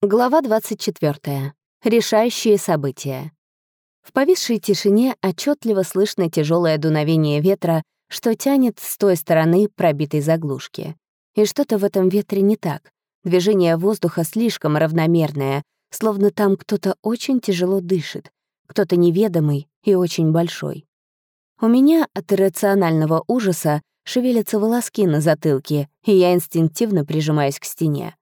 Глава 24. Решающие события. В повисшей тишине отчетливо слышно тяжелое дуновение ветра, что тянет с той стороны пробитой заглушки. И что-то в этом ветре не так. Движение воздуха слишком равномерное, словно там кто-то очень тяжело дышит, кто-то неведомый и очень большой. У меня от иррационального ужаса шевелятся волоски на затылке, и я инстинктивно прижимаюсь к стене.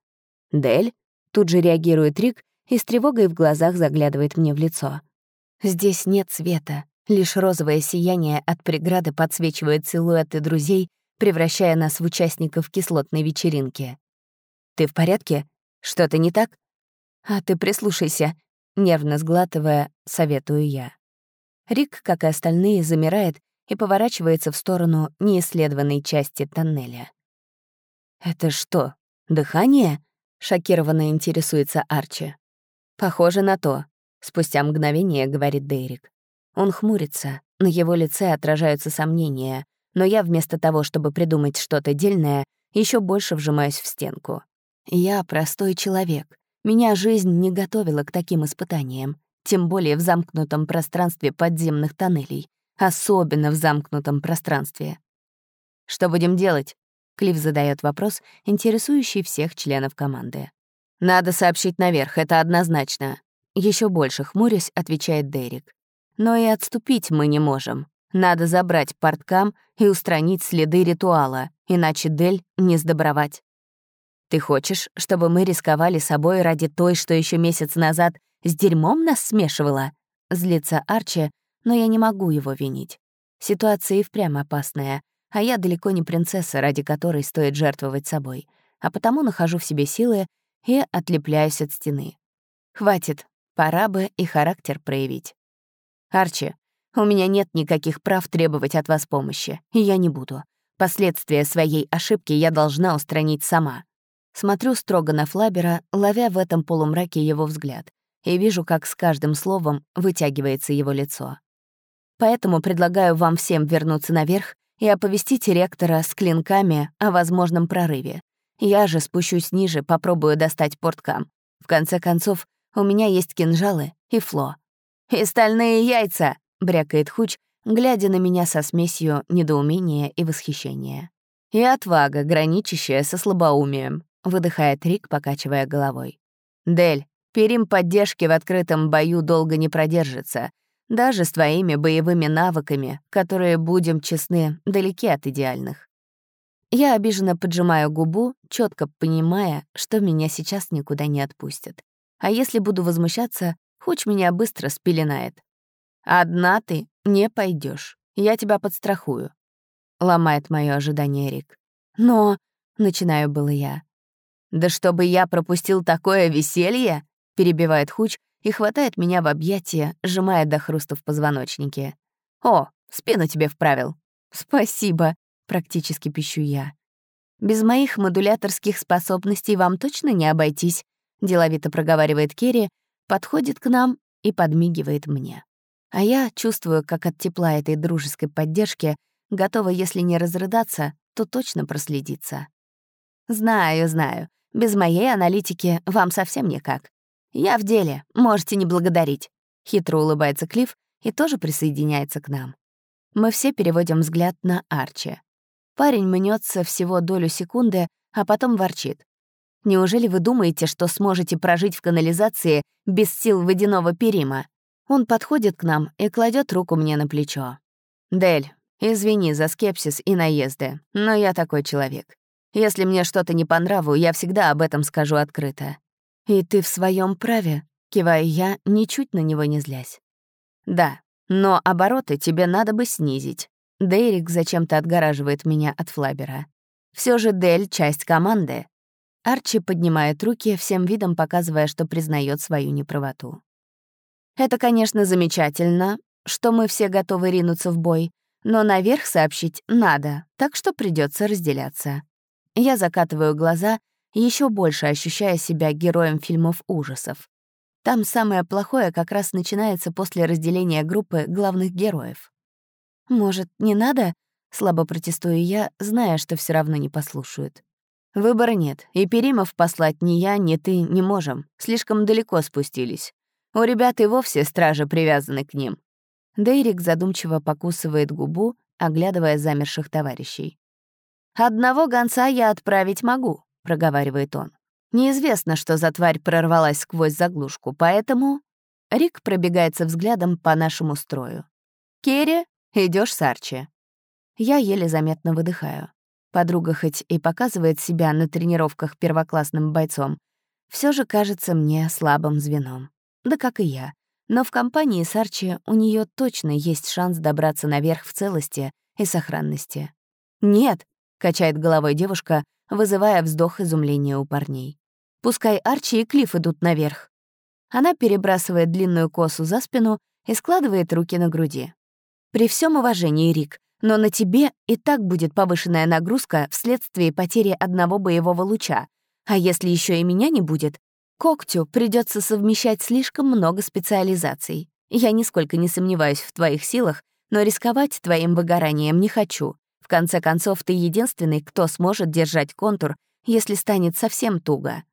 Дель Тут же реагирует Рик и с тревогой в глазах заглядывает мне в лицо. Здесь нет света, лишь розовое сияние от преграды подсвечивает силуэты друзей, превращая нас в участников кислотной вечеринки. «Ты в порядке? Что-то не так?» «А ты прислушайся», — нервно сглатывая, советую я. Рик, как и остальные, замирает и поворачивается в сторону неисследованной части тоннеля. «Это что, дыхание?» — шокированно интересуется Арчи. «Похоже на то», — спустя мгновение говорит Дейрик. Он хмурится, на его лице отражаются сомнения, но я вместо того, чтобы придумать что-то дельное, еще больше вжимаюсь в стенку. Я простой человек. Меня жизнь не готовила к таким испытаниям, тем более в замкнутом пространстве подземных тоннелей, особенно в замкнутом пространстве. «Что будем делать?» Клифф задает вопрос, интересующий всех членов команды. «Надо сообщить наверх, это однозначно». Еще больше хмурясь, отвечает Дерек. «Но и отступить мы не можем. Надо забрать порткам и устранить следы ритуала, иначе Дель не сдобровать». «Ты хочешь, чтобы мы рисковали собой ради той, что еще месяц назад с дерьмом нас смешивала?» Злится Арчи, но я не могу его винить. Ситуация и впрямь опасная, а я далеко не принцесса, ради которой стоит жертвовать собой, а потому нахожу в себе силы и отлепляюсь от стены. Хватит, пора бы и характер проявить. Арчи, у меня нет никаких прав требовать от вас помощи, и я не буду. Последствия своей ошибки я должна устранить сама. Смотрю строго на Флабера, ловя в этом полумраке его взгляд, и вижу, как с каждым словом вытягивается его лицо. Поэтому предлагаю вам всем вернуться наверх и оповестить ректора с клинками о возможном прорыве. Я же спущусь ниже, попробую достать порткам. В конце концов, у меня есть кинжалы и фло. «И стальные яйца!» — брякает Хуч, глядя на меня со смесью недоумения и восхищения. «И отвага, граничащая со слабоумием», — выдыхает Рик, покачивая головой. «Дель, перим поддержки в открытом бою долго не продержится, даже с твоими боевыми навыками, которые, будем честны, далеки от идеальных. Я обиженно поджимаю губу, четко понимая, что меня сейчас никуда не отпустят. А если буду возмущаться, Хуч меня быстро спеленает. «Одна ты не пойдешь, я тебя подстрахую», — ломает мое ожидание Рик. «Но...» — начинаю было я. «Да чтобы я пропустил такое веселье!» — перебивает Хуч, и хватает меня в объятия, сжимая до хруста в позвоночнике. «О, спину тебе вправил». «Спасибо», — практически пищу я. «Без моих модуляторских способностей вам точно не обойтись», — деловито проговаривает Керри, подходит к нам и подмигивает мне. А я чувствую, как от тепла этой дружеской поддержки готова, если не разрыдаться, то точно проследиться. «Знаю, знаю. Без моей аналитики вам совсем никак. «Я в деле, можете не благодарить», — хитро улыбается Клифф и тоже присоединяется к нам. Мы все переводим взгляд на Арчи. Парень мнется всего долю секунды, а потом ворчит. «Неужели вы думаете, что сможете прожить в канализации без сил водяного перима?» Он подходит к нам и кладет руку мне на плечо. «Дель, извини за скепсис и наезды, но я такой человек. Если мне что-то не по нраву, я всегда об этом скажу открыто. «И ты в своем праве», — киваю я, ничуть на него не злясь. «Да, но обороты тебе надо бы снизить». Дейрик зачем-то отгораживает меня от Флабера. Все же Дель — часть команды. Арчи поднимает руки, всем видом показывая, что признает свою неправоту. Это, конечно, замечательно, что мы все готовы ринуться в бой, но наверх сообщить надо, так что придется разделяться. Я закатываю глаза еще больше ощущая себя героем фильмов ужасов. Там самое плохое как раз начинается после разделения группы главных героев. «Может, не надо?» — слабо протестую я, зная, что все равно не послушают. Выбора нет, и Перимов послать ни я, ни ты не можем. Слишком далеко спустились. У ребят и вовсе стражи привязаны к ним. Дейрик задумчиво покусывает губу, оглядывая замерших товарищей. «Одного гонца я отправить могу», — проговаривает он. «Неизвестно, что за тварь прорвалась сквозь заглушку, поэтому...» Рик пробегается взглядом по нашему строю. «Керри, идешь с Арчи». Я еле заметно выдыхаю. Подруга хоть и показывает себя на тренировках первоклассным бойцом, все же кажется мне слабым звеном. Да как и я. Но в компании с Арчи у нее точно есть шанс добраться наверх в целости и сохранности. «Нет», — качает головой девушка, вызывая вздох изумления у парней. «Пускай Арчи и Клифф идут наверх». Она перебрасывает длинную косу за спину и складывает руки на груди. «При всем уважении, Рик, но на тебе и так будет повышенная нагрузка вследствие потери одного боевого луча. А если еще и меня не будет, когтю придется совмещать слишком много специализаций. Я нисколько не сомневаюсь в твоих силах, но рисковать твоим выгоранием не хочу. В конце концов, ты единственный, кто сможет держать контур, если станет совсем туго.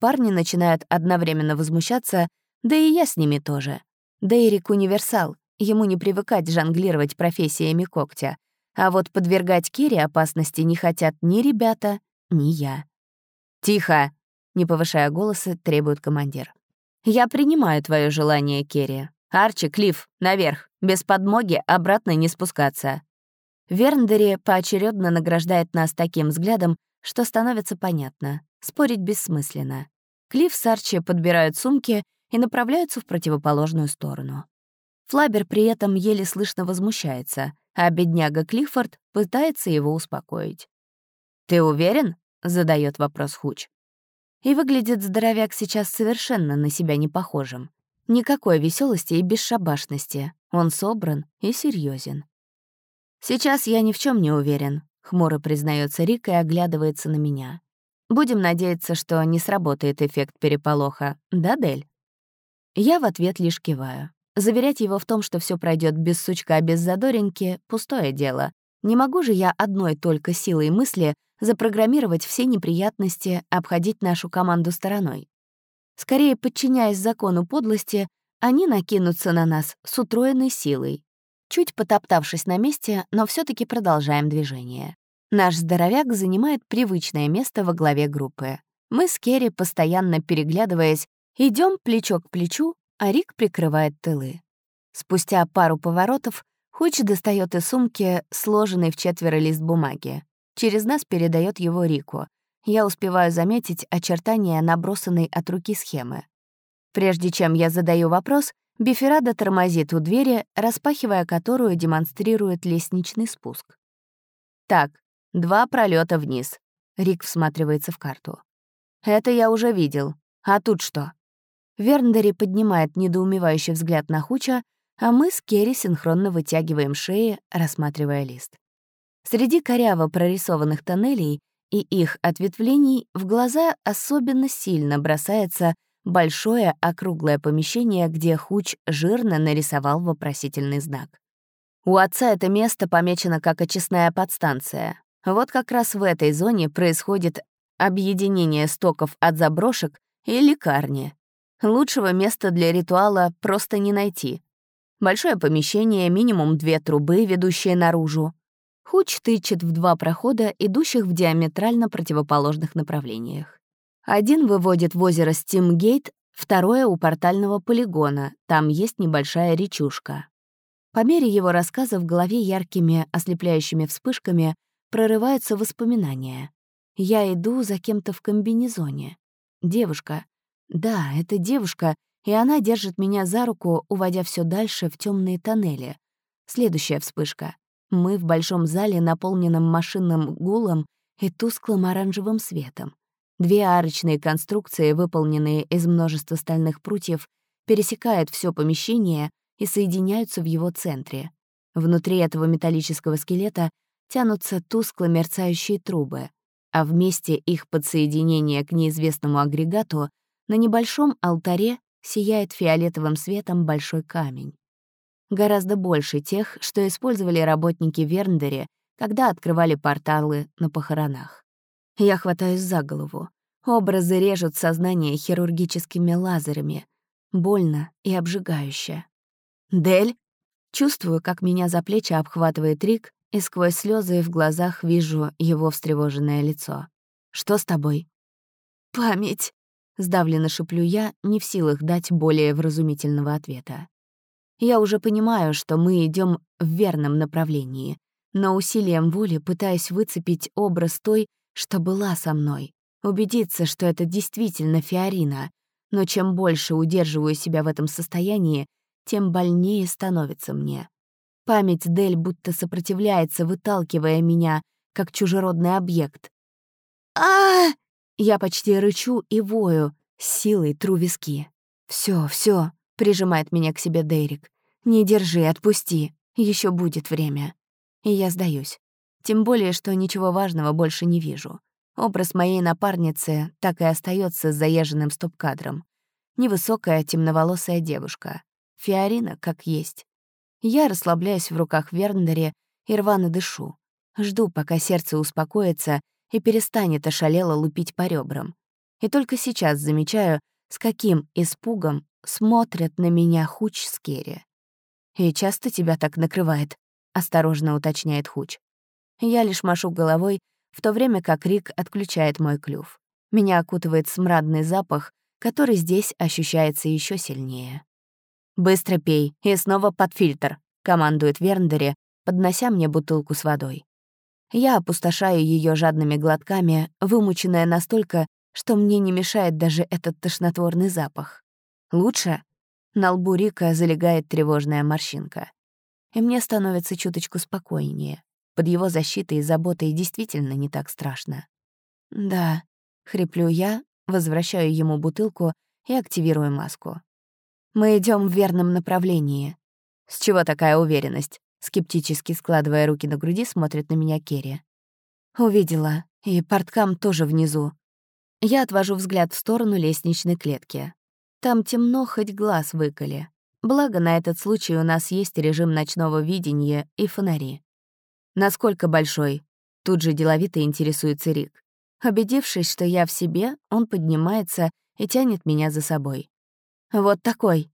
Парни начинают одновременно возмущаться, да и я с ними тоже. Дейрик — универсал, Ему не привыкать жонглировать профессиями когтя. А вот подвергать Кире опасности не хотят ни ребята, ни я. «Тихо!» — не повышая голоса, требует командир. «Я принимаю твое желание, Керри. Арчи, Клифф, наверх. Без подмоги обратно не спускаться». Верндери поочередно награждает нас таким взглядом, что становится понятно. Спорить бессмысленно. Клифф с Арчи подбирают сумки и направляются в противоположную сторону. Флабер при этом еле слышно возмущается, а бедняга Клиффорд пытается его успокоить. «Ты уверен?» — задает вопрос Хуч. И выглядит здоровяк сейчас совершенно на себя не похожим. Никакой веселости и бесшабашности. Он собран и серьезен. «Сейчас я ни в чем не уверен», — хмуро признается Рик и оглядывается на меня. «Будем надеяться, что не сработает эффект переполоха, да, Дель?» Я в ответ лишь киваю. Заверять его в том, что все пройдет без сучка, без задоринки — пустое дело. Не могу же я одной только силой мысли запрограммировать все неприятности, обходить нашу команду стороной. Скорее, подчиняясь закону подлости, они накинутся на нас с утроенной силой. Чуть потоптавшись на месте, но все таки продолжаем движение. Наш здоровяк занимает привычное место во главе группы. Мы с Керри, постоянно переглядываясь, идем плечо к плечу, а Рик прикрывает тылы. Спустя пару поворотов Хуч достает из сумки сложенный в четверо лист бумаги. Через нас передает его Рику. Я успеваю заметить очертания набросанной от руки схемы. Прежде чем я задаю вопрос, Биферада тормозит у двери, распахивая которую демонстрирует лестничный спуск. «Так, два пролета вниз». Рик всматривается в карту. «Это я уже видел. А тут что?» Верндери поднимает недоумевающий взгляд на Хуча, а мы с Керри синхронно вытягиваем шеи, рассматривая лист. Среди коряво прорисованных тоннелей и их ответвлений в глаза особенно сильно бросается большое округлое помещение, где Хуч жирно нарисовал вопросительный знак. У отца это место помечено как очистная подстанция. Вот как раз в этой зоне происходит объединение стоков от заброшек и лекарни, Лучшего места для ритуала просто не найти. Большое помещение, минимум две трубы, ведущие наружу. Хуч тычет в два прохода, идущих в диаметрально противоположных направлениях. Один выводит в озеро Стимгейт, второе — у портального полигона, там есть небольшая речушка. По мере его рассказа в голове яркими, ослепляющими вспышками прорываются воспоминания. Я иду за кем-то в комбинезоне. Девушка, да, это девушка, и она держит меня за руку, уводя все дальше в темные тоннели. Следующая вспышка. Мы в большом зале, наполненном машинным гулом и тусклым оранжевым светом. Две арочные конструкции, выполненные из множества стальных прутьев, пересекают все помещение и соединяются в его центре. Внутри этого металлического скелета тянутся тускло мерцающие трубы, а вместе их подсоединения к неизвестному агрегату на небольшом алтаре сияет фиолетовым светом большой камень. Гораздо больше тех, что использовали работники Верндере, когда открывали порталы на похоронах. Я хватаюсь за голову. Образы режут сознание хирургическими лазерами. Больно и обжигающе. «Дель?» Чувствую, как меня за плечи обхватывает Рик, и сквозь слезы в глазах вижу его встревоженное лицо. «Что с тобой?» «Память!» — сдавленно шеплю я, не в силах дать более вразумительного ответа. Я уже понимаю, что мы идем в верном направлении, но усилием воли пытаюсь выцепить образ той, что была со мной, убедиться, что это действительно Фиорина, но чем больше удерживаю себя в этом состоянии, тем больнее становится мне. Память Дель будто сопротивляется, выталкивая меня, как чужеродный объект. а Я почти рычу и вою, силой тру виски. Все, все, прижимает меня к себе Дерек. «Не держи, отпусти. Еще будет время». И я сдаюсь. Тем более, что ничего важного больше не вижу. Образ моей напарницы так и остается с заезженным стоп-кадром. Невысокая, темноволосая девушка. Фиорина как есть. Я расслабляюсь в руках Верндере и рвано дышу. Жду, пока сердце успокоится и перестанет ошалело лупить по ребрам. И только сейчас замечаю, с каким испугом смотрят на меня Хуч с Керри. «И часто тебя так накрывает?» — осторожно уточняет Хуч. Я лишь машу головой, в то время как Рик отключает мой клюв. Меня окутывает смрадный запах, который здесь ощущается еще сильнее. «Быстро пей и снова под фильтр», — командует Верндере, поднося мне бутылку с водой. Я опустошаю ее жадными глотками, вымученная настолько, что мне не мешает даже этот тошнотворный запах. «Лучше?» На лбу Рика залегает тревожная морщинка. И мне становится чуточку спокойнее. Под его защитой и заботой действительно не так страшно. «Да», — хриплю я, возвращаю ему бутылку и активирую маску. «Мы идем в верном направлении». «С чего такая уверенность?» Скептически складывая руки на груди, смотрит на меня Керри. «Увидела. И порткам тоже внизу». Я отвожу взгляд в сторону лестничной клетки. Там темно, хоть глаз выколи. Благо, на этот случай у нас есть режим ночного видения и фонари. Насколько большой? Тут же деловито интересуется Рик. Убедившись, что я в себе, он поднимается и тянет меня за собой. Вот такой.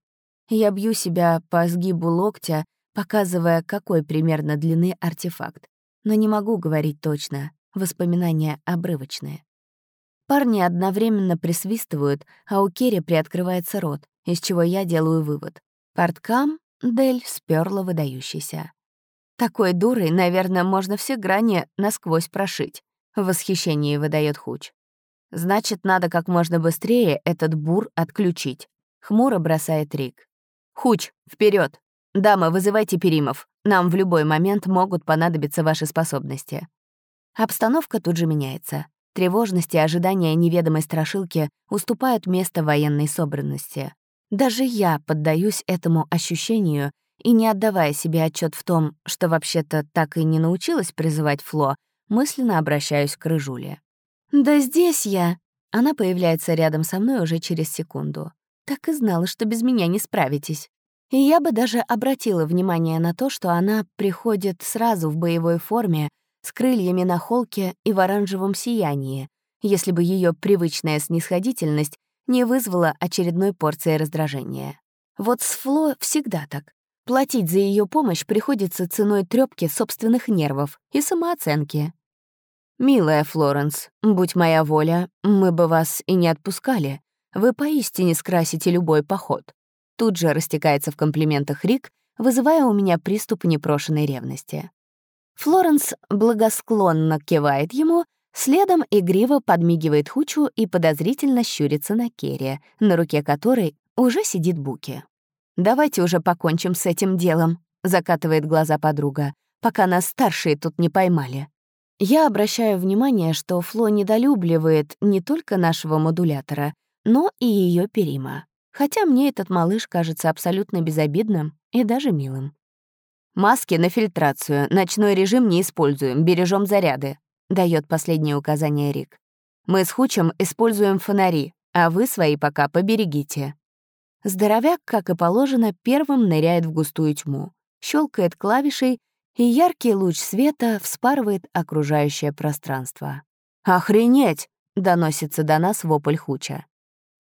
Я бью себя по сгибу локтя, показывая, какой примерно длины артефакт. Но не могу говорить точно, воспоминания обрывочные. Парни одновременно присвистывают, а у Керри приоткрывается рот, из чего я делаю вывод. Порткам Дель сперла выдающийся. Такой дурой, наверное, можно все грани насквозь прошить. В восхищении выдает Хуч. Значит, надо как можно быстрее этот бур отключить. Хмуро бросает Рик. Хуч, вперед! Дамы, вызывайте перимов. Нам в любой момент могут понадобиться ваши способности. Обстановка тут же меняется. Тревожность и ожидание неведомой страшилки уступают место военной собранности. Даже я поддаюсь этому ощущению и, не отдавая себе отчет в том, что вообще-то так и не научилась призывать Фло, мысленно обращаюсь к Рыжуле. «Да здесь я!» Она появляется рядом со мной уже через секунду. Так и знала, что без меня не справитесь. И я бы даже обратила внимание на то, что она приходит сразу в боевой форме, с крыльями на холке и в оранжевом сиянии, если бы ее привычная снисходительность не вызвала очередной порции раздражения. Вот с Фло всегда так. Платить за ее помощь приходится ценой трёпки собственных нервов и самооценки. «Милая Флоренс, будь моя воля, мы бы вас и не отпускали. Вы поистине скрасите любой поход». Тут же растекается в комплиментах Рик, вызывая у меня приступ непрошенной ревности. Флоренс благосклонно кивает ему, следом игриво подмигивает Хучу и подозрительно щурится на Керри, на руке которой уже сидит Буки. «Давайте уже покончим с этим делом», — закатывает глаза подруга, «пока нас старшие тут не поймали». Я обращаю внимание, что Фло недолюбливает не только нашего модулятора, но и ее Перима. Хотя мне этот малыш кажется абсолютно безобидным и даже милым. «Маски на фильтрацию, ночной режим не используем, бережем заряды», — дает последнее указание Рик. «Мы с Хучем используем фонари, а вы свои пока поберегите». Здоровяк, как и положено, первым ныряет в густую тьму, щелкает клавишей, и яркий луч света вспарывает окружающее пространство. «Охренеть!» — доносится до нас вопль Хуча.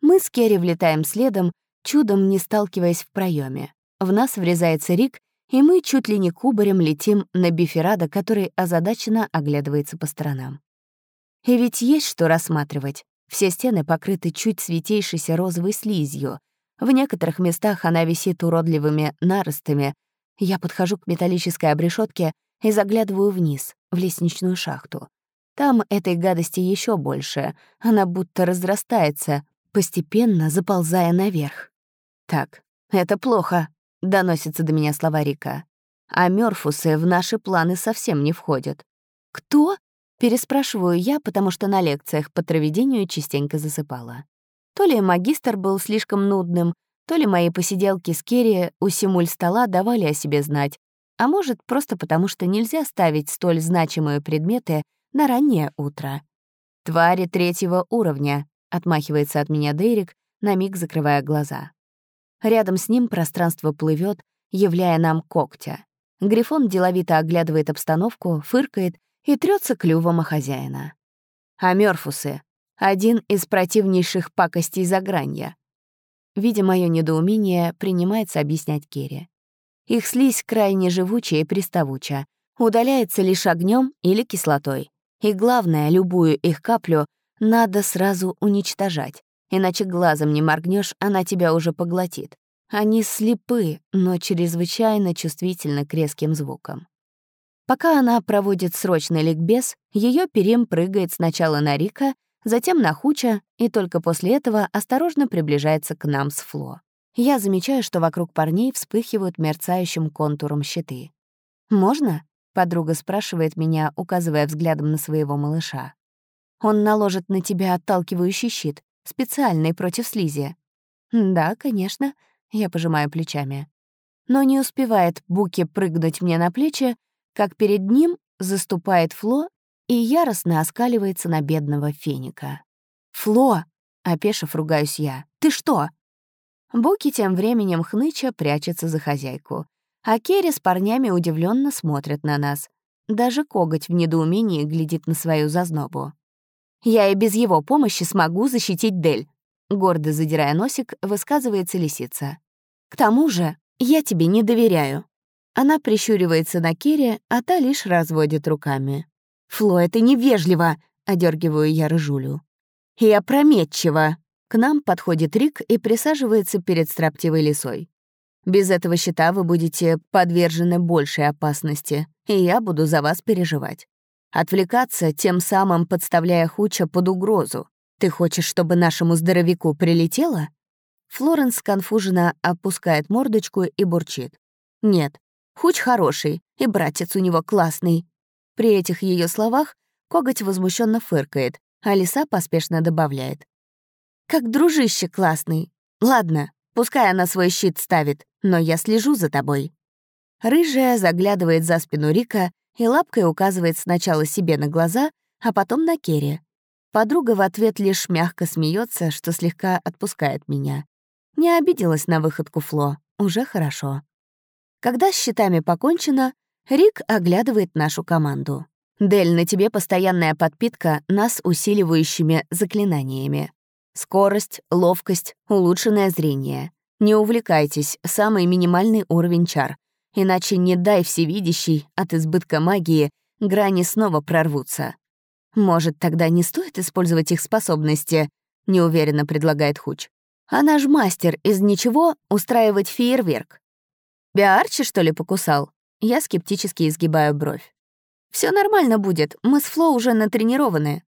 Мы с Керри влетаем следом, чудом не сталкиваясь в проеме. В нас врезается Рик, и мы чуть ли не кубарем летим на биферада, который озадаченно оглядывается по сторонам. И ведь есть что рассматривать. Все стены покрыты чуть светейшейся розовой слизью. В некоторых местах она висит уродливыми наростами. Я подхожу к металлической обрешетке и заглядываю вниз, в лестничную шахту. Там этой гадости еще больше. Она будто разрастается, постепенно заползая наверх. «Так, это плохо», — доносится до меня слова Рика. «А Мёрфусы в наши планы совсем не входят». «Кто?» Переспрашиваю я, потому что на лекциях по траведению частенько засыпала. То ли магистр был слишком нудным, то ли мои посиделки с Керри у симуль стола давали о себе знать, а может, просто потому что нельзя ставить столь значимые предметы на раннее утро. «Твари третьего уровня», — отмахивается от меня Дейрик, на миг закрывая глаза. Рядом с ним пространство плывет, являя нам когтя. Грифон деловито оглядывает обстановку, фыркает и трется клювом о хозяина. А Мёрфусы — один из противнейших пакостей загранья. Видя мое недоумение, принимается объяснять Керри. Их слизь крайне живучая и приставуча, удаляется лишь огнем или кислотой. И главное, любую их каплю надо сразу уничтожать, иначе глазом не моргнешь, она тебя уже поглотит. Они слепы, но чрезвычайно чувствительны к резким звукам. Пока она проводит срочный ликбез, ее перем прыгает сначала на Рика, затем на Хуча, и только после этого осторожно приближается к нам с Фло. Я замечаю, что вокруг парней вспыхивают мерцающим контуром щиты. «Можно?» — подруга спрашивает меня, указывая взглядом на своего малыша. «Он наложит на тебя отталкивающий щит, специальный против слизи». «Да, конечно», — я пожимаю плечами. Но не успевает Буки прыгнуть мне на плечи, как перед ним заступает Фло и яростно оскаливается на бедного феника. «Фло!» — опешив, ругаюсь я. «Ты что?» Буки тем временем хныча прячется за хозяйку, а Керри с парнями удивленно смотрят на нас. Даже коготь в недоумении глядит на свою зазнобу. «Я и без его помощи смогу защитить Дель», — гордо задирая носик, высказывается лисица. «К тому же я тебе не доверяю». Она прищуривается на Кире, а та лишь разводит руками. «Фло, это невежливо!» — одергиваю я рыжулю. «И опрометчиво!» К нам подходит Рик и присаживается перед строптивой лисой. «Без этого щита вы будете подвержены большей опасности, и я буду за вас переживать. Отвлекаться, тем самым подставляя Хуча под угрозу. Ты хочешь, чтобы нашему здоровяку прилетело?» Флоренс конфуженно опускает мордочку и бурчит. «Нет, Хуч хороший, и братец у него классный». При этих ее словах коготь возмущенно фыркает, а лиса поспешно добавляет. «Как дружище классный. Ладно, пускай она свой щит ставит, но я слежу за тобой». Рыжая заглядывает за спину Рика и лапкой указывает сначала себе на глаза, а потом на Керри. Подруга в ответ лишь мягко смеется, что слегка отпускает меня. Не обиделась на выходку Фло, уже хорошо. Когда с счетами покончено, Рик оглядывает нашу команду. «Дель, на тебе постоянная подпитка нас усиливающими заклинаниями. Скорость, ловкость, улучшенное зрение. Не увлекайтесь, самый минимальный уровень чар. Иначе не дай всевидящий, от избытка магии, грани снова прорвутся. Может, тогда не стоит использовать их способности?» — неуверенно предлагает Хуч. «А наш мастер из ничего устраивать фейерверк. Биарчи, что ли, покусал? Я скептически изгибаю бровь. Все нормально будет, мы с Фло уже натренированы.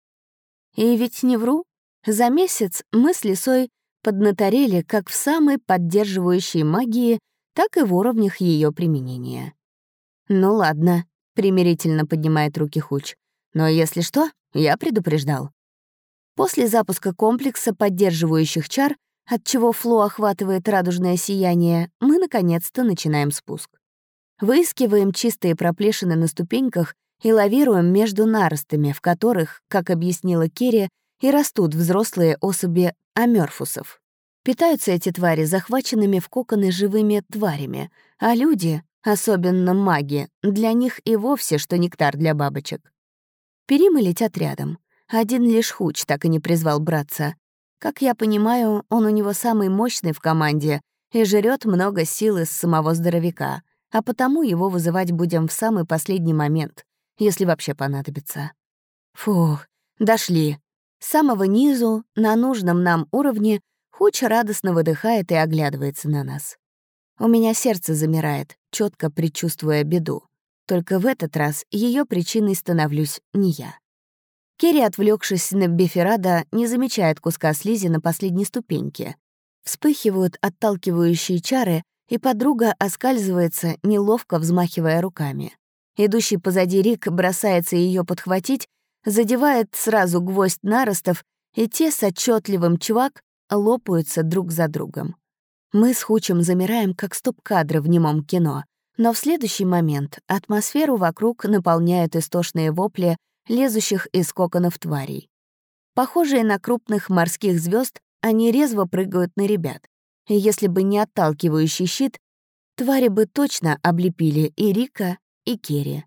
И ведь не вру. За месяц мы с Лисой поднаторели как в самой поддерживающей магии, так и в уровнях ее применения. «Ну ладно», — примирительно поднимает руки Хуч. «Но если что, я предупреждал». После запуска комплекса поддерживающих чар от чего Фло охватывает радужное сияние, мы наконец-то начинаем спуск. Выискиваем чистые проплешины на ступеньках и лавируем между наростами, в которых, как объяснила Керри, и растут взрослые особи амёрфусов. Питаются эти твари захваченными в коконы живыми тварями, а люди, особенно маги, для них и вовсе что нектар для бабочек. Перимы летят рядом. Один лишь Хуч так и не призвал братца. Как я понимаю, он у него самый мощный в команде и жрет много сил из самого здоровяка, а потому его вызывать будем в самый последний момент, если вообще понадобится. Фух, дошли. С самого низу, на нужном нам уровне, Хуч радостно выдыхает и оглядывается на нас. У меня сердце замирает, четко предчувствуя беду. Только в этот раз ее причиной становлюсь не я. Керри, отвлекшись на Беферада, не замечает куска слизи на последней ступеньке. Вспыхивают отталкивающие чары, и подруга оскальзывается, неловко взмахивая руками. Идущий позади Рик бросается ее подхватить, задевает сразу гвоздь наростов, и те с отчетливым чувак лопаются друг за другом. Мы с Хучем замираем, как стоп-кадры в немом кино, но в следующий момент атмосферу вокруг наполняют истошные вопли лезущих из коконов тварей. Похожие на крупных морских звезд, они резво прыгают на ребят. И если бы не отталкивающий щит, твари бы точно облепили и Рика, и Керри.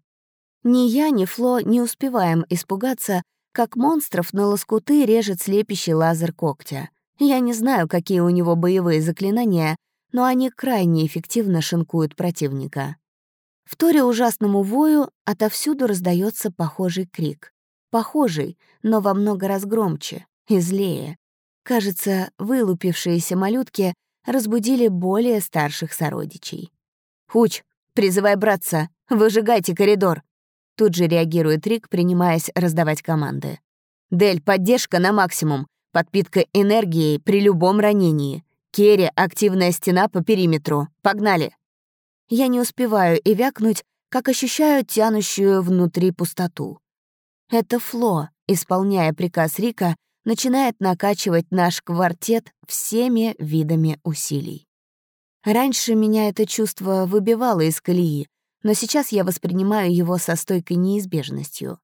Ни я, ни Фло не успеваем испугаться, как монстров на лоскуты режет слепящий лазер когтя. Я не знаю, какие у него боевые заклинания, но они крайне эффективно шинкуют противника. В торе ужасному вою отовсюду раздается похожий крик. Похожий, но во много раз громче и злее. Кажется, вылупившиеся малютки разбудили более старших сородичей. «Хуч, призывай братца! Выжигайте коридор!» Тут же реагирует Рик, принимаясь раздавать команды. «Дель, поддержка на максимум. Подпитка энергией при любом ранении. Керри, активная стена по периметру. Погнали!» Я не успеваю и вякнуть, как ощущаю тянущую внутри пустоту. Это Фло, исполняя приказ Рика, начинает накачивать наш квартет всеми видами усилий. Раньше меня это чувство выбивало из колеи, но сейчас я воспринимаю его со стойкой неизбежностью.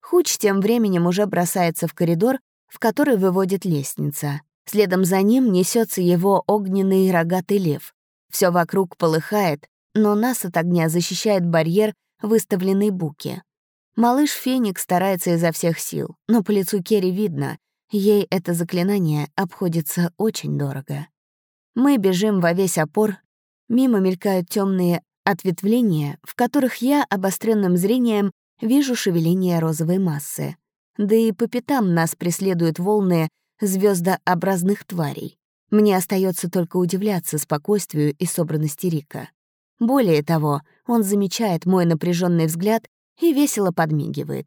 Хуч тем временем уже бросается в коридор, в который выводит лестница. Следом за ним несется его огненный рогатый лев. Все вокруг полыхает, но нас от огня защищает барьер, выставленный буки. Малыш Феникс старается изо всех сил, но по лицу Керри видно, ей это заклинание обходится очень дорого. Мы бежим во весь опор, мимо мелькают темные ответвления, в которых я обостренным зрением вижу шевеление розовой массы. Да и по пятам нас преследуют волны звездообразных тварей. Мне остается только удивляться спокойствию и собранности Рика. Более того, он замечает мой напряженный взгляд и весело подмигивает.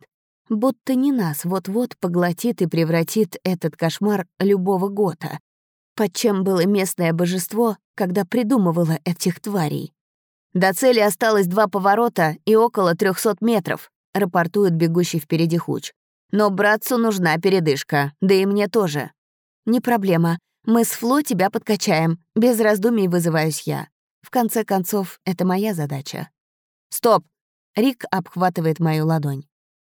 Будто не нас вот-вот поглотит и превратит этот кошмар любого гота, под чем было местное божество, когда придумывало этих тварей. До цели осталось два поворота и около 300 метров, рапортует бегущий впереди Хуч. Но братцу нужна передышка, да и мне тоже. Не проблема, мы с Фло тебя подкачаем, без раздумий вызываюсь я. В конце концов, это моя задача. Стоп! Рик обхватывает мою ладонь.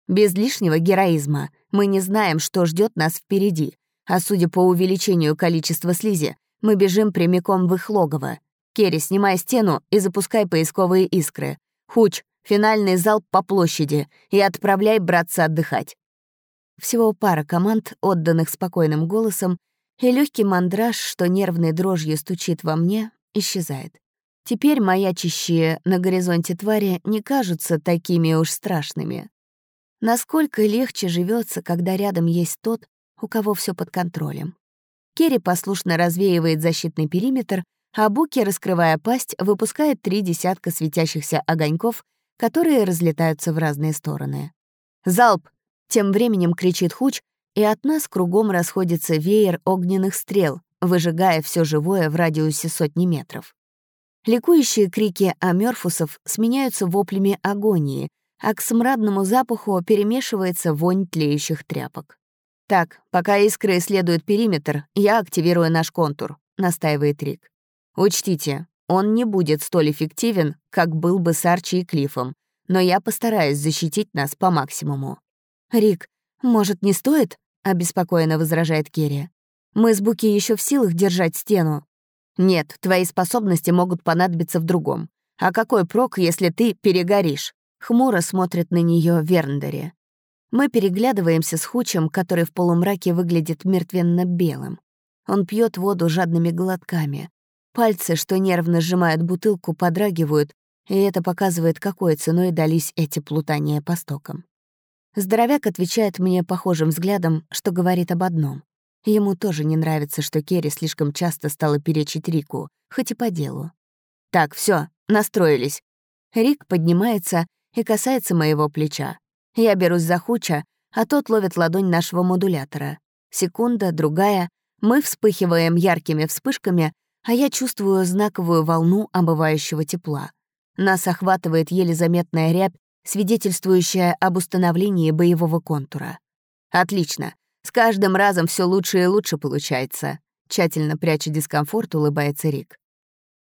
Без лишнего героизма мы не знаем, что ждет нас впереди, а судя по увеличению количества слизи, мы бежим прямиком в их логово. Керри, снимай стену и запускай поисковые искры. Хуч, финальный залп по площади и отправляй братца отдыхать. Всего пара команд, отданных спокойным голосом, и легкий мандраж, что нервной дрожью стучит во мне, исчезает. Теперь маячащие на горизонте твари не кажутся такими уж страшными. Насколько легче живется, когда рядом есть тот, у кого все под контролем. Керри послушно развеивает защитный периметр, а Буки, раскрывая пасть, выпускает три десятка светящихся огоньков, которые разлетаются в разные стороны. «Залп!» — тем временем кричит Хуч, и от нас кругом расходится веер огненных стрел, выжигая все живое в радиусе сотни метров. Ликующие крики амёрфусов сменяются воплями агонии, а к смрадному запаху перемешивается вонь тлеющих тряпок. «Так, пока искры исследуют периметр, я активирую наш контур», — настаивает Рик. Учтите, он не будет столь эффективен, как был бы с Арчи и Клиффом, но я постараюсь защитить нас по максимуму. «Рик, может, не стоит?» — обеспокоенно возражает Керри. «Мы с Буки еще в силах держать стену». «Нет, твои способности могут понадобиться в другом. А какой прок, если ты перегоришь?» Хмуро смотрит на нее Верндере. Мы переглядываемся с Хучем, который в полумраке выглядит мертвенно-белым. Он пьет воду жадными глотками. Пальцы, что нервно сжимают бутылку, подрагивают, и это показывает, какой ценой дались эти плутания по стокам. Здоровяк отвечает мне похожим взглядом, что говорит об одном. Ему тоже не нравится, что Керри слишком часто стала перечить Рику, хоть и по делу. «Так, все, настроились». Рик поднимается и касается моего плеча. Я берусь за Хуча, а тот ловит ладонь нашего модулятора. Секунда, другая, мы вспыхиваем яркими вспышками, а я чувствую знаковую волну омывающего тепла. Нас охватывает еле заметная рябь, свидетельствующая об установлении боевого контура. Отлично. С каждым разом все лучше и лучше получается. Тщательно пряча дискомфорт, улыбается Рик.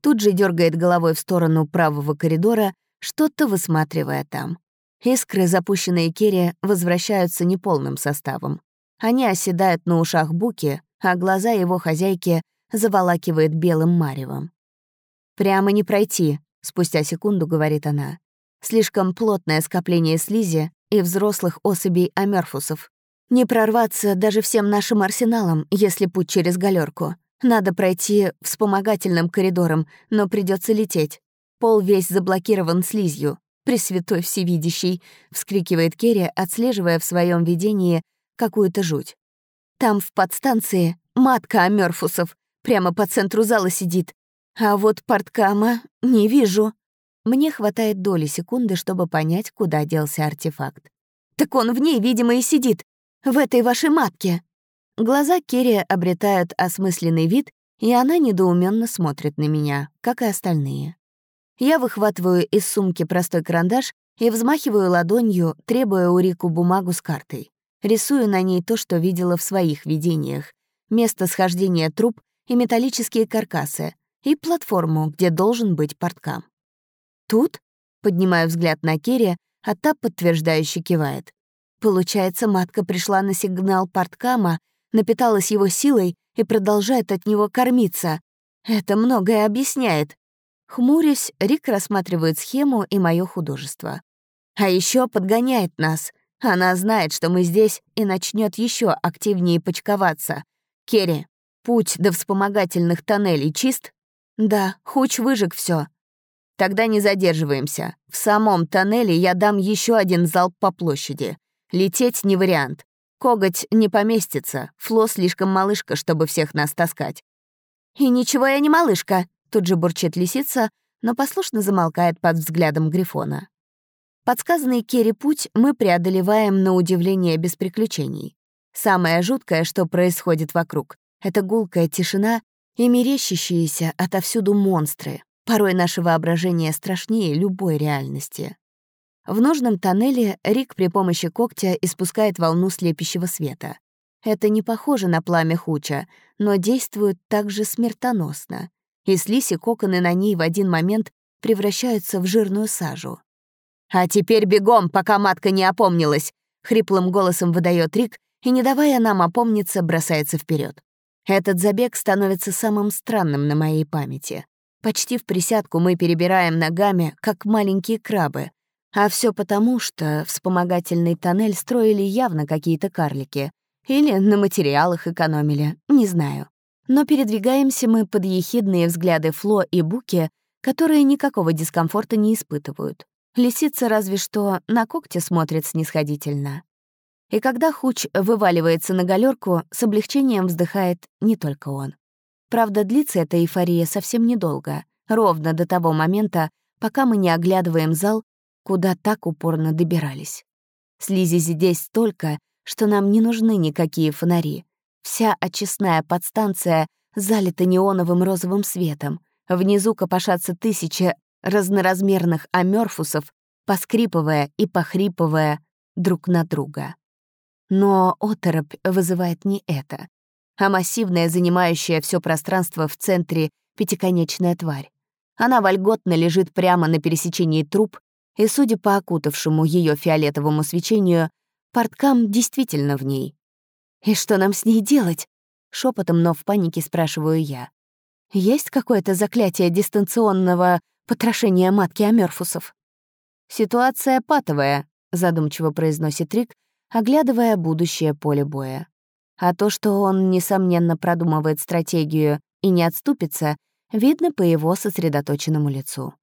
Тут же дергает головой в сторону правого коридора, что-то высматривая там. Искры, запущенные Керри, возвращаются неполным составом. Они оседают на ушах Буки, а глаза его хозяйки заволакивает белым маревом. «Прямо не пройти», — спустя секунду говорит она. «Слишком плотное скопление слизи и взрослых особей амёрфусов. Не прорваться даже всем нашим арсеналом, если путь через галерку. Надо пройти вспомогательным коридором, но придется лететь. Пол весь заблокирован слизью. Пресвятой всевидящий!» — вскрикивает Керри, отслеживая в своем видении какую-то жуть. «Там, в подстанции, матка Амёрфусов прямо по центру зала сидит. А вот порткама не вижу». Мне хватает доли секунды, чтобы понять, куда делся артефакт. «Так он в ней, видимо, и сидит. В этой вашей матке». Глаза Керри обретают осмысленный вид, и она недоуменно смотрит на меня, как и остальные. Я выхватываю из сумки простой карандаш и взмахиваю ладонью, требуя у Рику бумагу с картой. Рисую на ней то, что видела в своих видениях. Место схождения труб и металлические каркасы, и платформу, где должен быть порткам. «Тут?» — поднимаю взгляд на Керри, а та подтверждающе кивает. Получается, матка пришла на сигнал порткама, напиталась его силой и продолжает от него кормиться. Это многое объясняет. Хмурясь, Рик рассматривает схему и мое художество. А еще подгоняет нас. Она знает, что мы здесь, и начнет еще активнее почковаться. Керри, путь до вспомогательных тоннелей чист? Да, Хуч выжег все. Тогда не задерживаемся. В самом тоннеле я дам еще один залп по площади. Лететь не вариант. Коготь не поместится, Фло слишком малышка, чтобы всех нас таскать. «И ничего я не малышка», Тут же бурчит лисица, но послушно замолкает под взглядом Грифона. Подсказанный Керри путь мы преодолеваем на удивление без приключений. Самое жуткое, что происходит вокруг, — это гулкая тишина и мерещащиеся отовсюду монстры. Порой наше воображение страшнее любой реальности. В нужном тоннеле Рик при помощи когтя испускает волну слепящего света. Это не похоже на пламя Хуча, но действует также смертоносно и слизь и коконы на ней в один момент превращаются в жирную сажу. «А теперь бегом, пока матка не опомнилась!» — хриплым голосом выдает Рик и, не давая нам опомниться, бросается вперед. Этот забег становится самым странным на моей памяти. Почти в присядку мы перебираем ногами, как маленькие крабы. А все потому, что вспомогательный тоннель строили явно какие-то карлики. Или на материалах экономили, не знаю. Но передвигаемся мы под ехидные взгляды Фло и Буки, которые никакого дискомфорта не испытывают. Лисица разве что на когти смотрит снисходительно. И когда Хуч вываливается на галерку, с облегчением вздыхает не только он. Правда, длится эта эйфория совсем недолго, ровно до того момента, пока мы не оглядываем зал, куда так упорно добирались. Слизи здесь столько, что нам не нужны никакие фонари. Вся очистная подстанция залита неоновым розовым светом. Внизу копошатся тысячи разноразмерных аморфусов, поскрипывая и похрипывая друг на друга. Но оторопь вызывает не это, а массивная, занимающая все пространство в центре пятиконечная тварь. Она вольготно лежит прямо на пересечении труб, и, судя по окутавшему ее фиолетовому свечению, порткам действительно в ней. «И что нам с ней делать?» — шепотом, но в панике спрашиваю я. «Есть какое-то заклятие дистанционного потрошения матки Амёрфусов?» «Ситуация патовая», — задумчиво произносит Рик, оглядывая будущее поле боя. А то, что он, несомненно, продумывает стратегию и не отступится, видно по его сосредоточенному лицу.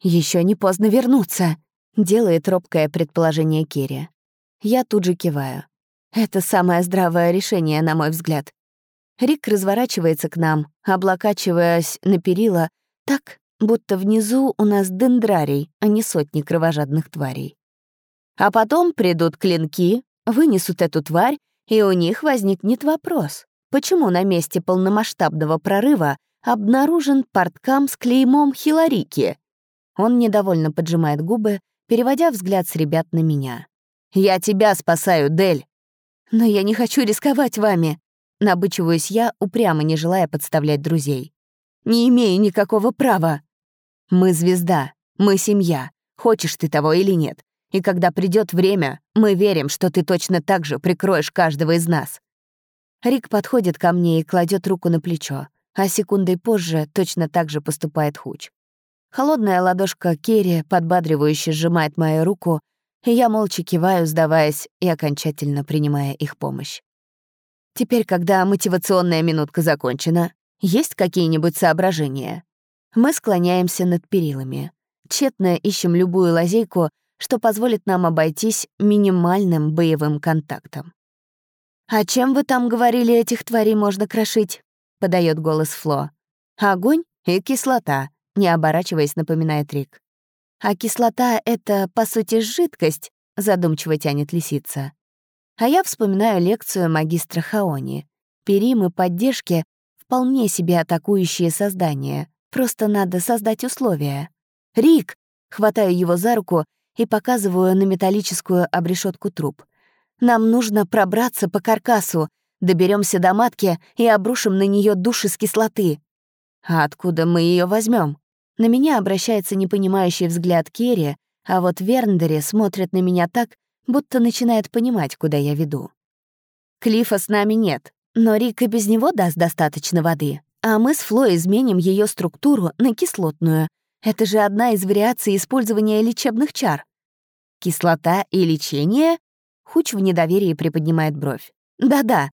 Еще не поздно вернуться», — делает робкое предположение Керри. Я тут же киваю. Это самое здравое решение, на мой взгляд. Рик разворачивается к нам, облокачиваясь на перила так, будто внизу у нас дендрарий, а не сотни кровожадных тварей. А потом придут клинки, вынесут эту тварь, и у них возникнет вопрос, почему на месте полномасштабного прорыва обнаружен порткам с клеймом Хиларики. Он недовольно поджимает губы, переводя взгляд с ребят на меня. «Я тебя спасаю, Дель!» «Но я не хочу рисковать вами!» Набычиваюсь я, упрямо не желая подставлять друзей. «Не имею никакого права!» «Мы звезда, мы семья, хочешь ты того или нет. И когда придет время, мы верим, что ты точно так же прикроешь каждого из нас». Рик подходит ко мне и кладет руку на плечо, а секундой позже точно так же поступает Хуч. Холодная ладошка Керри подбадривающе сжимает мою руку, я молча киваю, сдаваясь и окончательно принимая их помощь. Теперь, когда мотивационная минутка закончена, есть какие-нибудь соображения? Мы склоняемся над перилами. Тщетно ищем любую лазейку, что позволит нам обойтись минимальным боевым контактом. «А чем вы там говорили, этих тварей можно крошить?» — подает голос Фло. «Огонь и кислота», — не оборачиваясь, напоминает Рик. «А кислота — это, по сути, жидкость», — задумчиво тянет лисица. А я вспоминаю лекцию магистра Хаони. Перимы поддержки — вполне себе атакующие создания. Просто надо создать условия. «Рик!» — хватаю его за руку и показываю на металлическую обрешетку труб. «Нам нужно пробраться по каркасу, доберемся до матки и обрушим на нее душ из кислоты». «А откуда мы ее возьмем? На меня обращается непонимающий взгляд Керри, а вот Верндери смотрит на меня так, будто начинает понимать, куда я веду. Клифа с нами нет, но Рик и без него даст достаточно воды, а мы с Фло изменим ее структуру на кислотную. Это же одна из вариаций использования лечебных чар. Кислота и лечение? Хуч в недоверии приподнимает бровь. Да-да.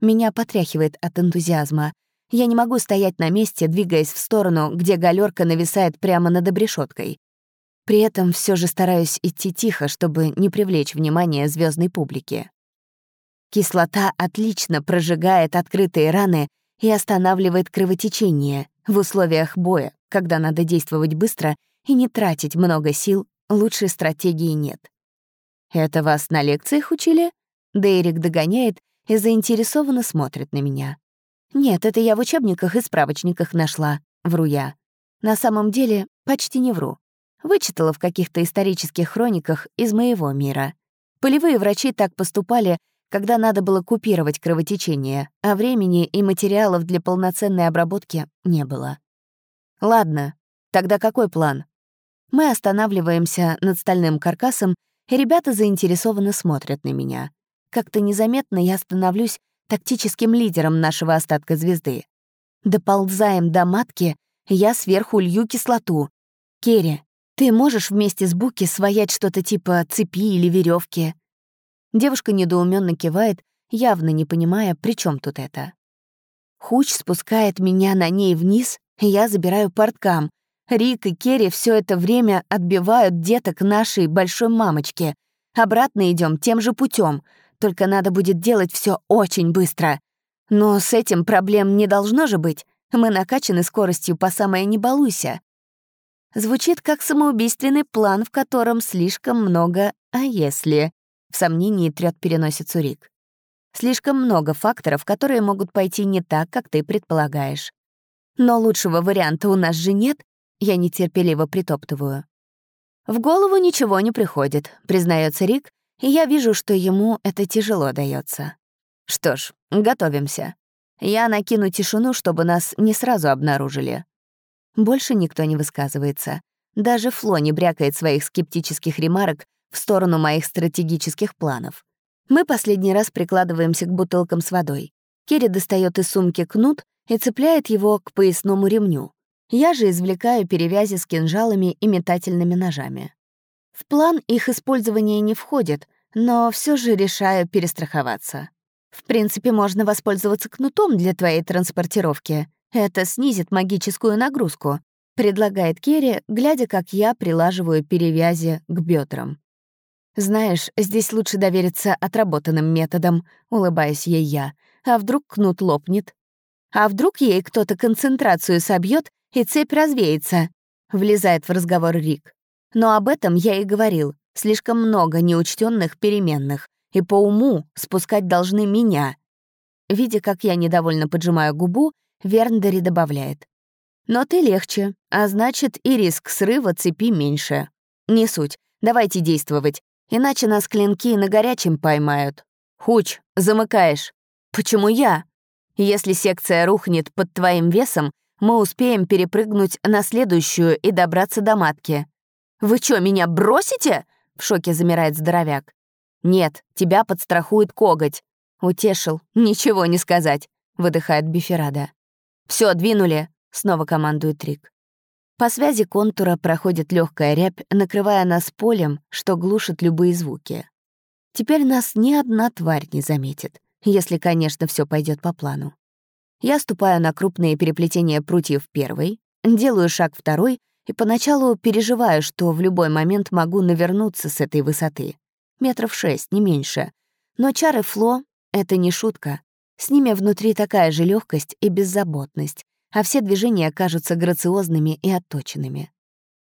Меня потряхивает от энтузиазма. Я не могу стоять на месте, двигаясь в сторону, где галерка нависает прямо над обрешеткой. При этом все же стараюсь идти тихо, чтобы не привлечь внимание звездной публики. Кислота отлично прожигает открытые раны и останавливает кровотечение в условиях боя, когда надо действовать быстро и не тратить много сил, лучшей стратегии нет. «Это вас на лекциях учили?» Дейрик догоняет и заинтересованно смотрит на меня. «Нет, это я в учебниках и справочниках нашла», — вру я. На самом деле, почти не вру. Вычитала в каких-то исторических хрониках из моего мира. Полевые врачи так поступали, когда надо было купировать кровотечение, а времени и материалов для полноценной обработки не было. Ладно, тогда какой план? Мы останавливаемся над стальным каркасом, и ребята заинтересованно смотрят на меня. Как-то незаметно я становлюсь тактическим лидером нашего остатка звезды. Доползаем до матки, я сверху лью кислоту. Керри, ты можешь вместе с Буки своять что-то типа цепи или веревки? Девушка недоуменно кивает, явно не понимая, при чем тут это. Хуч спускает меня на ней вниз, я забираю порткам. Рик и Керри все это время отбивают деток нашей большой мамочки. Обратно идем тем же путем, только надо будет делать все очень быстро. Но с этим проблем не должно же быть. Мы накачаны скоростью по самое не балуйся. Звучит как самоубийственный план, в котором слишком много «а если». В сомнении трёт переносицу Рик. Слишком много факторов, которые могут пойти не так, как ты предполагаешь. Но лучшего варианта у нас же нет, я нетерпеливо притоптываю. В голову ничего не приходит, признается Рик, и я вижу, что ему это тяжело дается. Что ж, готовимся. Я накину тишину, чтобы нас не сразу обнаружили. Больше никто не высказывается. Даже Фло не брякает своих скептических ремарок в сторону моих стратегических планов. Мы последний раз прикладываемся к бутылкам с водой. Керри достает из сумки кнут и цепляет его к поясному ремню. Я же извлекаю перевязи с кинжалами и метательными ножами. В план их использование не входит, но все же решаю перестраховаться. В принципе, можно воспользоваться кнутом для твоей транспортировки. Это снизит магическую нагрузку, предлагает Керри, глядя, как я прилаживаю перевязи к бедрам. Знаешь, здесь лучше довериться отработанным методам, улыбаюсь ей я. А вдруг кнут лопнет? А вдруг ей кто-то концентрацию собьет и цепь развеется? Влезает в разговор Рик. Но об этом я и говорил. Слишком много неучтенных переменных, и по уму спускать должны меня. Видя, как я недовольно поджимаю губу, Верндери добавляет. «Но ты легче, а значит, и риск срыва цепи меньше. Не суть, давайте действовать, иначе нас клинки на горячем поймают. Хуч, замыкаешь. Почему я? Если секция рухнет под твоим весом, мы успеем перепрыгнуть на следующую и добраться до матки. Вы что, меня бросите? В шоке замирает здоровяк. «Нет, тебя подстрахует коготь». «Утешил, ничего не сказать», — выдыхает Биферада. Все, двинули», — снова командует Рик. По связи контура проходит легкая рябь, накрывая нас полем, что глушит любые звуки. Теперь нас ни одна тварь не заметит, если, конечно, все пойдет по плану. Я ступаю на крупные переплетения прутьев первой, делаю шаг второй и поначалу переживаю, что в любой момент могу навернуться с этой высоты. Метров шесть, не меньше. Но чары Фло — это не шутка. С ними внутри такая же легкость и беззаботность, а все движения кажутся грациозными и отточенными.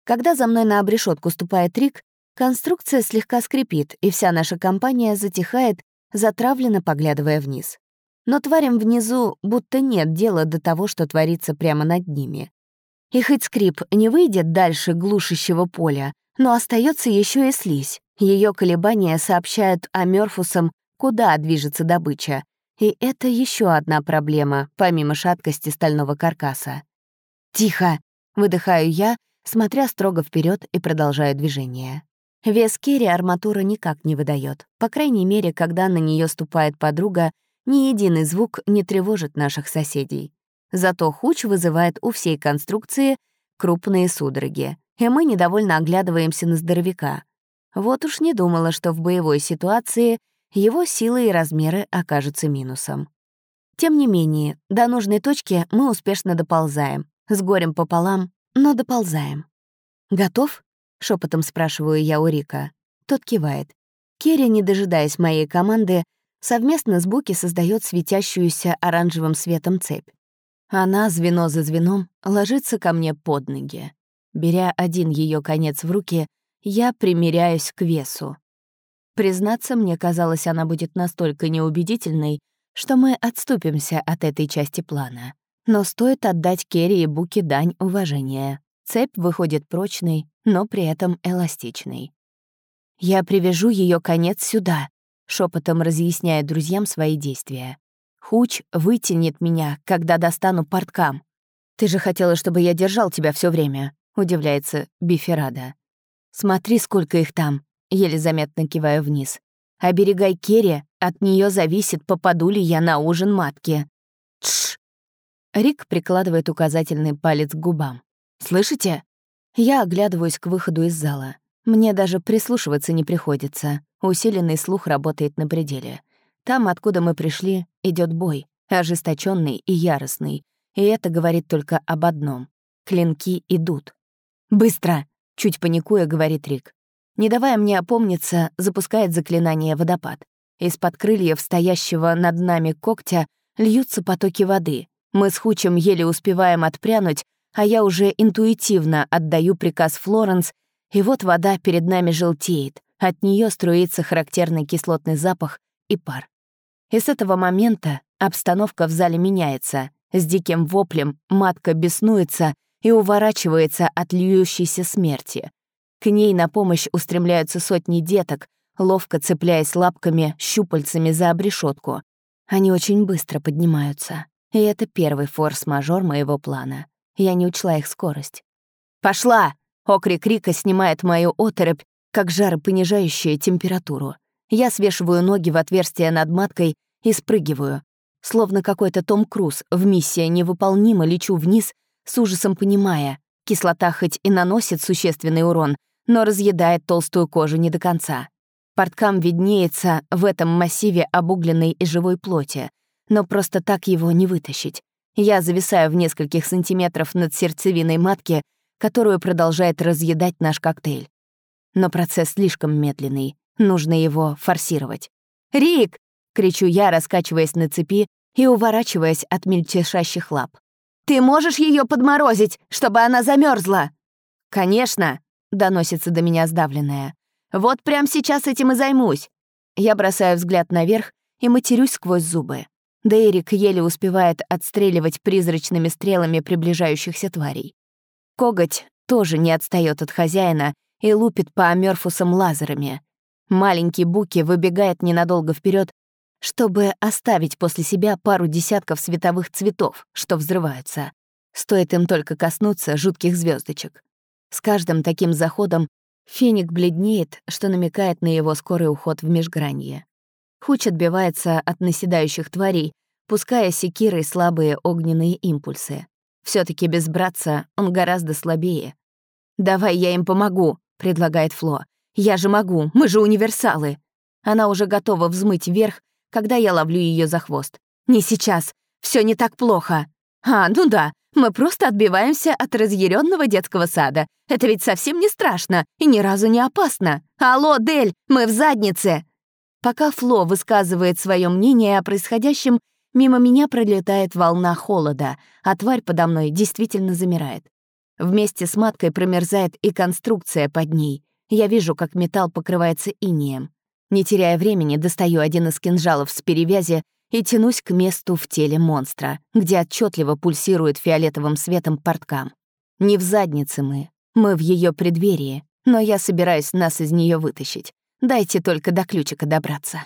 Когда за мной на обрешетку ступает Рик, конструкция слегка скрипит, и вся наша компания затихает, затравленно поглядывая вниз. Но тварям внизу будто нет дела до того, что творится прямо над ними. И хоть скрип не выйдет дальше глушащего поля, но остается еще и слизь. Ее колебания сообщают о Мёрфусам, куда движется добыча. И это еще одна проблема, помимо шаткости стального каркаса. «Тихо!» — выдыхаю я, смотря строго вперед и продолжаю движение. Вес Керри арматура никак не выдает. По крайней мере, когда на нее ступает подруга, ни единый звук не тревожит наших соседей. Зато хуч вызывает у всей конструкции крупные судороги, и мы недовольно оглядываемся на здоровяка. Вот уж не думала, что в боевой ситуации его силы и размеры окажутся минусом. Тем не менее, до нужной точки мы успешно доползаем, с горем пополам, но доползаем. «Готов?» — шепотом спрашиваю я у Рика. Тот кивает. Керри, не дожидаясь моей команды, совместно с Буки создает светящуюся оранжевым светом цепь. Она, звено за звеном, ложится ко мне под ноги. Беря один ее конец в руки, я примеряюсь к весу. Признаться, мне казалось, она будет настолько неубедительной, что мы отступимся от этой части плана. Но стоит отдать Керри и Буки дань уважения. Цепь выходит прочной, но при этом эластичной. «Я привяжу ее конец сюда», — шепотом разъясняя друзьям свои действия. Хуч вытянет меня, когда достану порткам. «Ты же хотела, чтобы я держал тебя все время», — удивляется Биферада. «Смотри, сколько их там», — еле заметно киваю вниз. «Оберегай Керри, от нее зависит, попаду ли я на ужин матки». «Тш!» Рик прикладывает указательный палец к губам. «Слышите?» Я оглядываюсь к выходу из зала. Мне даже прислушиваться не приходится. Усиленный слух работает на пределе. Там, откуда мы пришли, идет бой, ожесточенный и яростный. И это говорит только об одном. Клинки идут. «Быстро!» — чуть паникуя, говорит Рик. Не давая мне опомниться, запускает заклинание «Водопад». Из-под крыльев стоящего над нами когтя льются потоки воды. Мы с Хучем еле успеваем отпрянуть, а я уже интуитивно отдаю приказ Флоренс, и вот вода перед нами желтеет. От нее струится характерный кислотный запах и пар. И с этого момента обстановка в зале меняется. С диким воплем матка беснуется и уворачивается от льющейся смерти. К ней на помощь устремляются сотни деток, ловко цепляясь лапками, щупальцами за обрешетку. Они очень быстро поднимаются. И это первый форс-мажор моего плана. Я не учла их скорость. «Пошла!» — окрик Рика снимает мою оторопь, как жаропонижающая температуру. Я свешиваю ноги в отверстие над маткой и спрыгиваю. Словно какой-то Том Круз в «Миссия невыполнима» лечу вниз, с ужасом понимая, кислота хоть и наносит существенный урон, но разъедает толстую кожу не до конца. Порткам виднеется в этом массиве обугленной и живой плоти, но просто так его не вытащить. Я зависаю в нескольких сантиметров над сердцевиной матки, которую продолжает разъедать наш коктейль. Но процесс слишком медленный, нужно его форсировать. «Рик!» — кричу я, раскачиваясь на цепи и уворачиваясь от мельчешащих лап. «Ты можешь ее подморозить, чтобы она замерзла? «Конечно!» — доносится до меня сдавленная. «Вот прямо сейчас этим и займусь!» Я бросаю взгляд наверх и матерюсь сквозь зубы. Дейрик еле успевает отстреливать призрачными стрелами приближающихся тварей. Коготь тоже не отстает от хозяина и лупит по амёрфусам лазерами. Маленький Буки выбегает ненадолго вперед, чтобы оставить после себя пару десятков световых цветов, что взрываются. Стоит им только коснуться жутких звездочек. С каждым таким заходом феник бледнеет, что намекает на его скорый уход в межгранье. Хуч отбивается от наседающих тварей, пуская секирой слабые огненные импульсы. все таки без братца он гораздо слабее. «Давай я им помогу», — предлагает Фло. «Я же могу, мы же универсалы». Она уже готова взмыть вверх, когда я ловлю ее за хвост. «Не сейчас, все не так плохо». «А, ну да, мы просто отбиваемся от разъяренного детского сада. Это ведь совсем не страшно и ни разу не опасно. Алло, Дель, мы в заднице!» Пока Фло высказывает свое мнение о происходящем, мимо меня пролетает волна холода, а тварь подо мной действительно замирает. Вместе с маткой промерзает и конструкция под ней. Я вижу, как металл покрывается инеем. Не теряя времени, достаю один из кинжалов с перевязи и тянусь к месту в теле монстра, где отчетливо пульсирует фиолетовым светом порткам. Не в заднице мы, мы в ее преддверии, но я собираюсь нас из нее вытащить. Дайте только до ключика добраться.